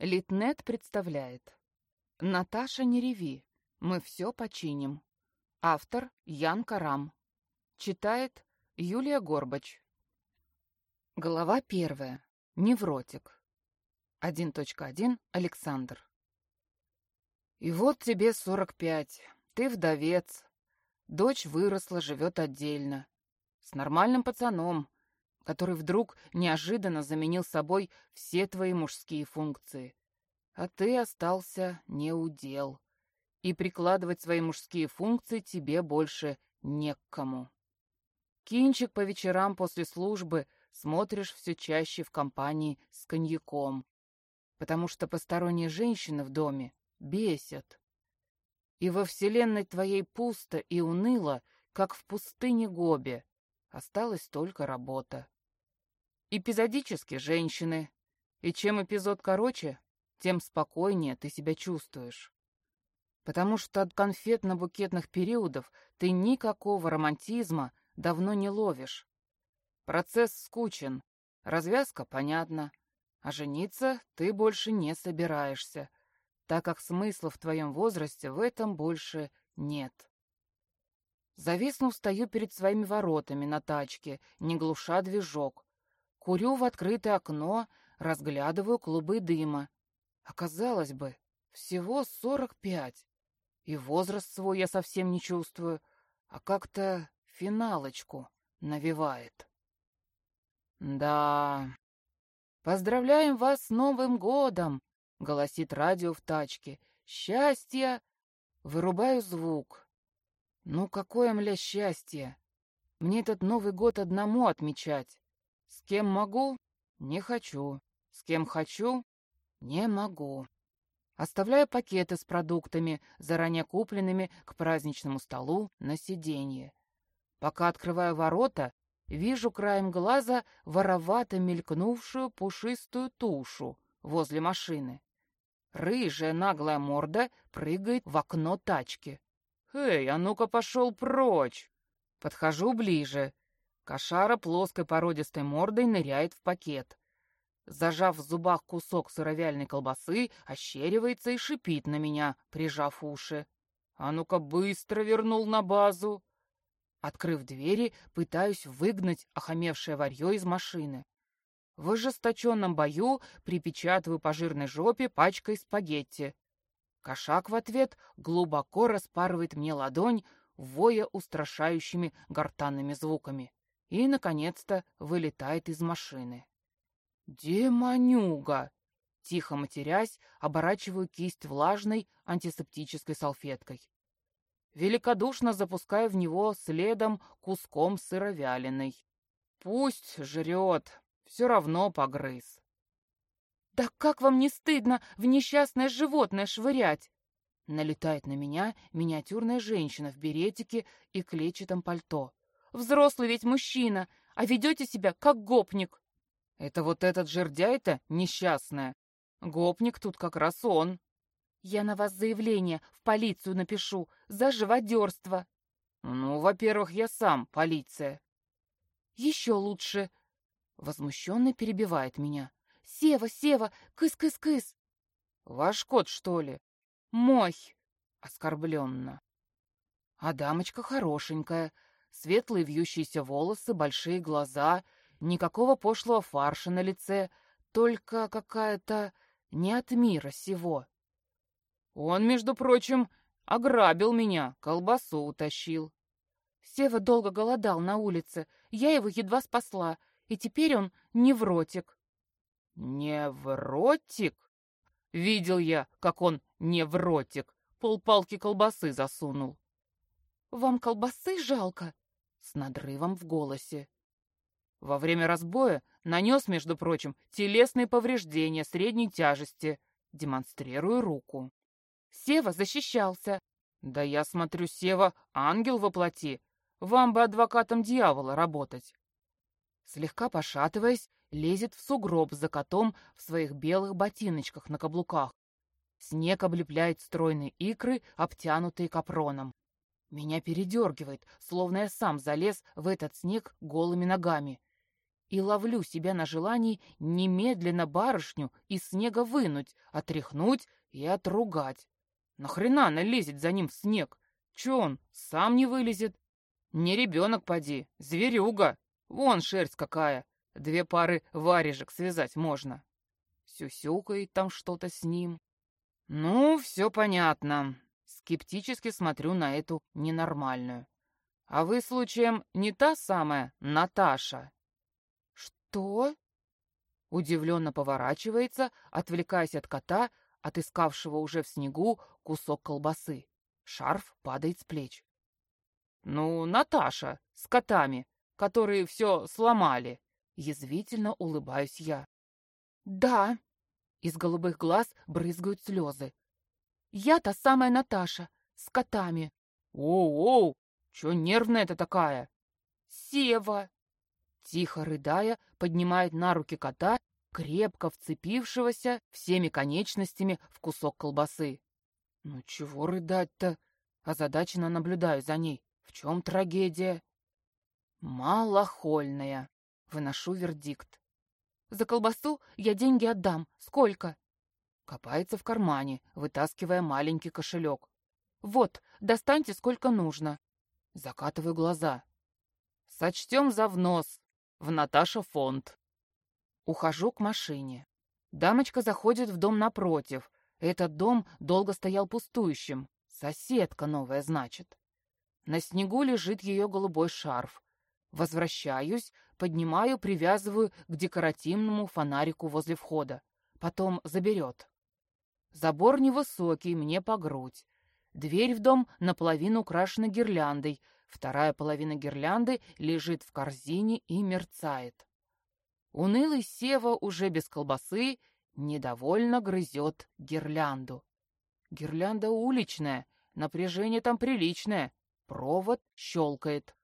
Литнет представляет. Наташа, не реви. Мы все починим. Автор Ян Карам. Читает Юлия Горбач. Глава первая. Невротик. 1.1. Александр. И вот тебе 45. Ты вдовец. Дочь выросла, живет отдельно. С нормальным пацаном, который вдруг неожиданно заменил собой все твои мужские функции. А ты остался не у дел. И прикладывать свои мужские функции тебе больше не к кому. Кинчик по вечерам после службы смотришь все чаще в компании с коньяком, потому что посторонние женщины в доме бесят. И во вселенной твоей пусто и уныло, как в пустыне Гоби. Осталась только работа. Эпизодически женщины. И чем эпизод короче, тем спокойнее ты себя чувствуешь. Потому что от конфетно-букетных периодов ты никакого романтизма давно не ловишь. Процесс скучен, развязка понятна, а жениться ты больше не собираешься, так как смысла в твоем возрасте в этом больше нет. Зависнув, стою перед своими воротами на тачке, не глуша движок, Курю в открытое окно, разглядываю клубы дыма. Оказалось бы, всего сорок пять. И возраст свой я совсем не чувствую, а как-то финалочку навевает. Да. Поздравляем вас с Новым годом, голосит радио в тачке. Счастья! Вырубаю звук. Ну какое, мля, счастье! Мне этот Новый год одному отмечать. С кем могу? Не хочу. С кем хочу? Не могу. Оставляю пакеты с продуктами, заранее купленными к праздничному столу, на сиденье. Пока открываю ворота, вижу краем глаза воровато мелькнувшую пушистую тушу возле машины. Рыжая наглая морда прыгает в окно тачки. «Эй, а ну-ка пошел прочь!» Подхожу ближе, Кошара плоской породистой мордой ныряет в пакет. Зажав в зубах кусок сыровяльной колбасы, ощеривается и шипит на меня, прижав уши. «А ну-ка быстро вернул на базу!» Открыв двери, пытаюсь выгнать охамевшее варье из машины. В ожесточенном бою припечатываю по жирной жопе пачкой спагетти. Кошак в ответ глубоко распарывает мне ладонь, воя устрашающими гортанными звуками и, наконец-то, вылетает из машины. «Демонюга!» Тихо матерясь, оборачиваю кисть влажной антисептической салфеткой. Великодушно запускаю в него следом куском сыровяленой. Пусть жрет, все равно погрыз. «Да как вам не стыдно в несчастное животное швырять?» Налетает на меня миниатюрная женщина в беретике и клетчатом пальто. Взрослый ведь мужчина, а ведете себя как гопник. Это вот этот жердяй-то несчастная. Гопник тут как раз он. Я на вас заявление в полицию напишу за живодерство. Ну, во-первых, я сам полиция. Еще лучше. Возмущенно перебивает меня. Сева, Сева, кыс-кыс-кыс. Ваш кот, что ли? Мой. Оскорбленно. А дамочка хорошенькая, Светлые вьющиеся волосы, большие глаза, никакого пошлого фарша на лице, только какая-то не от мира сего. Он, между прочим, ограбил меня, колбасу утащил. Сева долго голодал на улице, я его едва спасла, и теперь он невротик. Невротик? Видел я, как он невротик, полпалки колбасы засунул. «Вам колбасы жалко?» С надрывом в голосе. Во время разбоя нанес, между прочим, телесные повреждения средней тяжести. Демонстрирую руку. Сева защищался. Да я смотрю, Сева, ангел воплоти. Вам бы адвокатом дьявола работать. Слегка пошатываясь, лезет в сугроб за котом в своих белых ботиночках на каблуках. Снег облепляет стройные икры, обтянутые капроном. Меня передергивает, словно я сам залез в этот снег голыми ногами. и ловлю себя на желании немедленно барышню из снега вынуть, отряхнуть и отругать. Нахрена она лезет за ним в снег? Че он, сам не вылезет? Не ребенок, поди, зверюга. Вон шерсть какая. Две пары варежек связать можно. Сюсюкает там что-то с ним. Ну, все понятно. Скептически смотрю на эту ненормальную. А вы, случаем, не та самая Наташа? Что? Удивленно поворачивается, отвлекаясь от кота, отыскавшего уже в снегу кусок колбасы. Шарф падает с плеч. «Ну, Наташа, с котами, которые все сломали!» Язвительно улыбаюсь я. «Да!» Из голубых глаз брызгают слезы. «Я та самая Наташа, с котами!» «Оу-оу! Чё нервная-то такая?» «Сева!» Тихо рыдая, поднимает на руки кота крепко вцепившегося всеми конечностями в кусок колбасы. «Ну чего рыдать-то?» Озадаченно наблюдаю за ней. «В чем трагедия?» «Малохольная», — выношу вердикт. «За колбасу я деньги отдам. Сколько?» Копается в кармане, вытаскивая маленький кошелек. «Вот, достаньте сколько нужно». Закатываю глаза. «Сочтем за внос. В Наташа фонд». Ухожу к машине. Дамочка заходит в дом напротив. Этот дом долго стоял пустующим. Соседка новая, значит. На снегу лежит ее голубой шарф. Возвращаюсь, поднимаю, привязываю к декоративному фонарику возле входа. Потом заберет. Забор невысокий, мне по грудь. Дверь в дом наполовину украшена гирляндой. Вторая половина гирлянды лежит в корзине и мерцает. Унылый Сева уже без колбасы недовольно грызет гирлянду. Гирлянда уличная, напряжение там приличное. Провод щелкает.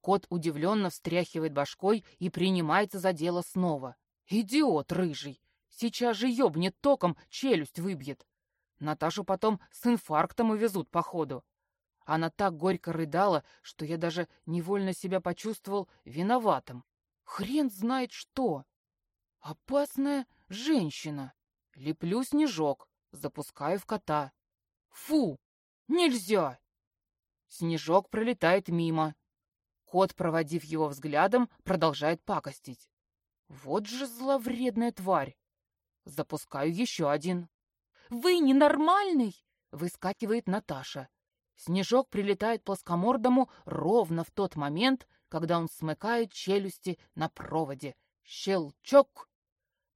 Кот удивленно встряхивает башкой и принимается за дело снова. Идиот рыжий! Сейчас же ёбнет током, челюсть выбьет. Наташу потом с инфарктом увезут, походу. Она так горько рыдала, что я даже невольно себя почувствовал виноватым. Хрен знает что. Опасная женщина. Леплю снежок, запускаю в кота. Фу, нельзя. Снежок пролетает мимо. Кот, проводив его взглядом, продолжает пакостить. Вот же зловредная тварь. Запускаю еще один. «Вы ненормальный!» — выскакивает Наташа. Снежок прилетает плоскомордому ровно в тот момент, когда он смыкает челюсти на проводе. Щелчок!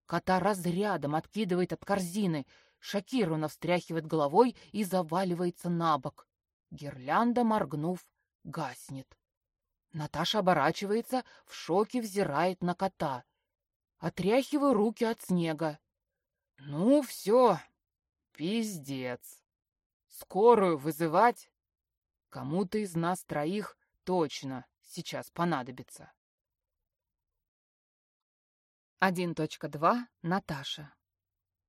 Кота разрядом откидывает от корзины, шокированно встряхивает головой и заваливается на бок. Гирлянда, моргнув, гаснет. Наташа оборачивается, в шоке взирает на кота. Отряхиваю руки от снега. Ну, все, пиздец. Скорую вызывать? Кому-то из нас троих точно сейчас понадобится. 1.2. Наташа.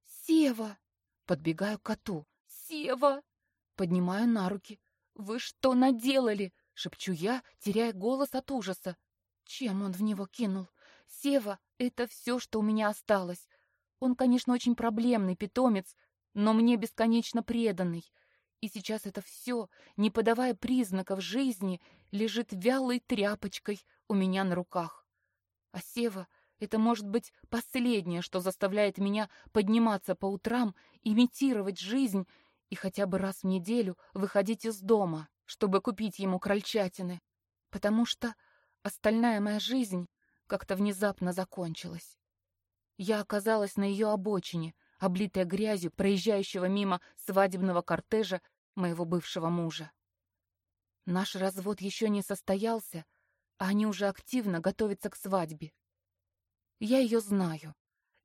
«Сева!» Подбегаю к коту. «Сева!» Поднимаю на руки. «Вы что наделали?» Шепчу я, теряя голос от ужаса. Чем он в него кинул? «Сева, это все, что у меня осталось. Он, конечно, очень проблемный питомец, но мне бесконечно преданный. И сейчас это все, не подавая признаков жизни, лежит вялой тряпочкой у меня на руках. А Сева — это, может быть, последнее, что заставляет меня подниматься по утрам, имитировать жизнь и хотя бы раз в неделю выходить из дома, чтобы купить ему крольчатины. Потому что остальная моя жизнь как-то внезапно закончилась. Я оказалась на ее обочине, облитая грязью проезжающего мимо свадебного кортежа моего бывшего мужа. Наш развод еще не состоялся, а они уже активно готовятся к свадьбе. Я ее знаю.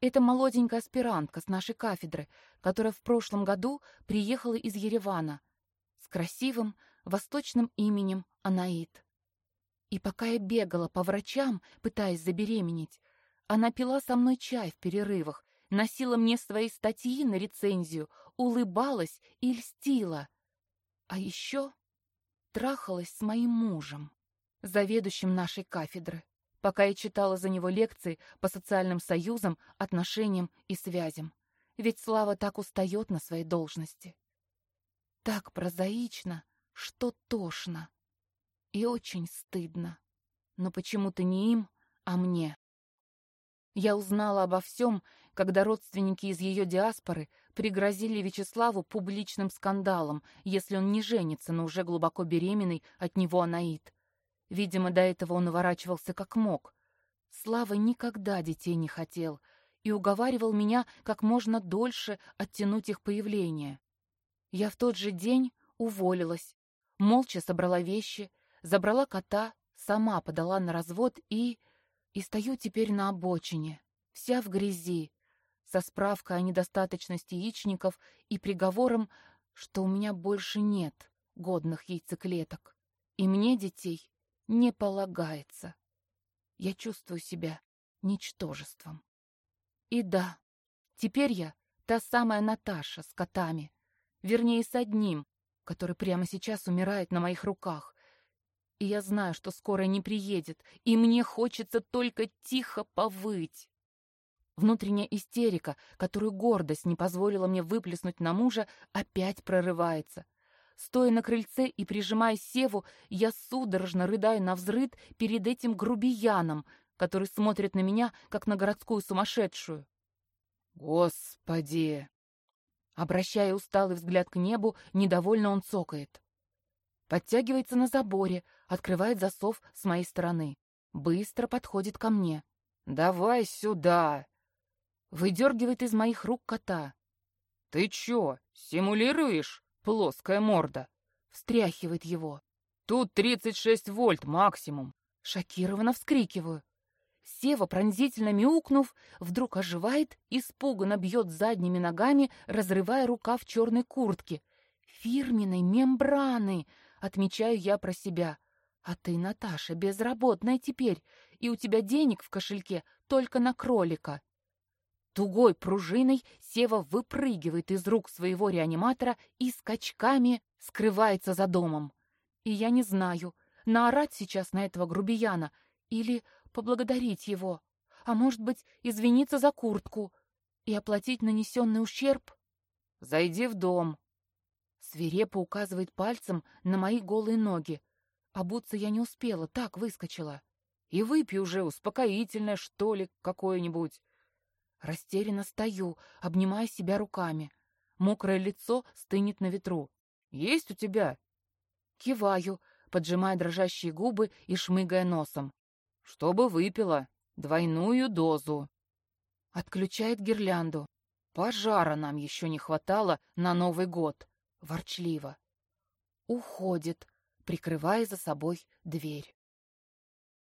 Это молоденькая аспирантка с нашей кафедры, которая в прошлом году приехала из Еревана с красивым восточным именем Анаит. И пока я бегала по врачам, пытаясь забеременеть, она пила со мной чай в перерывах, носила мне свои статьи на рецензию, улыбалась и льстила. А еще трахалась с моим мужем, заведующим нашей кафедры. пока я читала за него лекции по социальным союзам, отношениям и связям. Ведь Слава так устает на своей должности. Так прозаично, что тошно. И очень стыдно. Но почему-то не им, а мне. Я узнала обо всем, когда родственники из ее диаспоры пригрозили Вячеславу публичным скандалом, если он не женится на уже глубоко беременной от него Анаит. Видимо, до этого он уворачивался как мог. Слава никогда детей не хотел и уговаривал меня как можно дольше оттянуть их появление. Я в тот же день уволилась, молча собрала вещи, забрала кота, сама подала на развод и... И стою теперь на обочине, вся в грязи, со справкой о недостаточности яичников и приговором, что у меня больше нет годных яйцеклеток, и мне детей не полагается. Я чувствую себя ничтожеством. И да, теперь я та самая Наташа с котами, вернее, с одним, который прямо сейчас умирает на моих руках. И я знаю, что скоро не приедет, и мне хочется только тихо повыть. Внутренняя истерика, которую гордость не позволила мне выплеснуть на мужа, опять прорывается. Стоя на крыльце и прижимая Севу, я судорожно рыдаю на взрыд перед этим грубияном, который смотрит на меня, как на городскую сумасшедшую. «Господи!» Обращая усталый взгляд к небу, недовольно он цокает. Подтягивается на заборе, открывает засов с моей стороны. Быстро подходит ко мне. «Давай сюда!» Выдергивает из моих рук кота. «Ты чё, симулируешь, плоская морда?» Встряхивает его. «Тут 36 вольт максимум!» Шокированно вскрикиваю. Сева, пронзительно мяукнув, вдруг оживает, испуганно бьет задними ногами, разрывая рукав черной куртки. «Фирменной мембраны!» — отмечаю я про себя. «А ты, Наташа, безработная теперь, и у тебя денег в кошельке только на кролика». Тугой пружиной Сева выпрыгивает из рук своего реаниматора и скачками скрывается за домом. И я не знаю, наорать сейчас на этого грубияна или поблагодарить его, а может быть, извиниться за куртку и оплатить нанесенный ущерб. «Зайди в дом», — свирепо указывает пальцем на мои голые ноги. Обуться я не успела, так выскочила. «И выпей уже успокоительное, что ли, какое-нибудь». Растерянно стою, обнимая себя руками. Мокрое лицо стынет на ветру. «Есть у тебя?» Киваю, поджимая дрожащие губы и шмыгая носом. «Чтобы выпила двойную дозу». Отключает гирлянду. Пожара нам еще не хватало на Новый год. Ворчливо. Уходит, прикрывая за собой дверь.